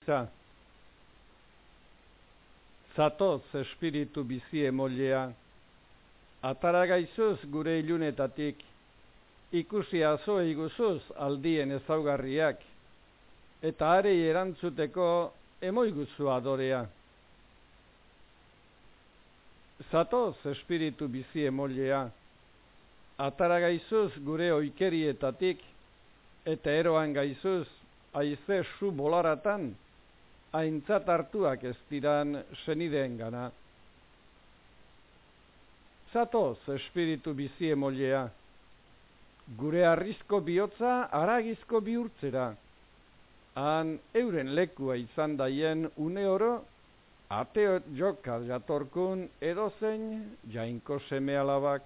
hitza. Zatoz espiritu bizi emolea, atara gaizuz gure ilunetatik, ikusi azo iguzuz aldien ezaugarriak, eta arei erantzuteko emoiguzu adorea. Zatoz espiritu bizi emolea, atara gaizuz gure oikerietatik, eta eroan gaizuz aize su bolaratan, haintzat hartuak ez diran senideen gana. Zatoz, espiritu bizi emolea, gure arrizko bihotza aragizko bihurtzera, han euren lekua izan daien une oro, ateo joka jatorkun edozein jainko seme alabak.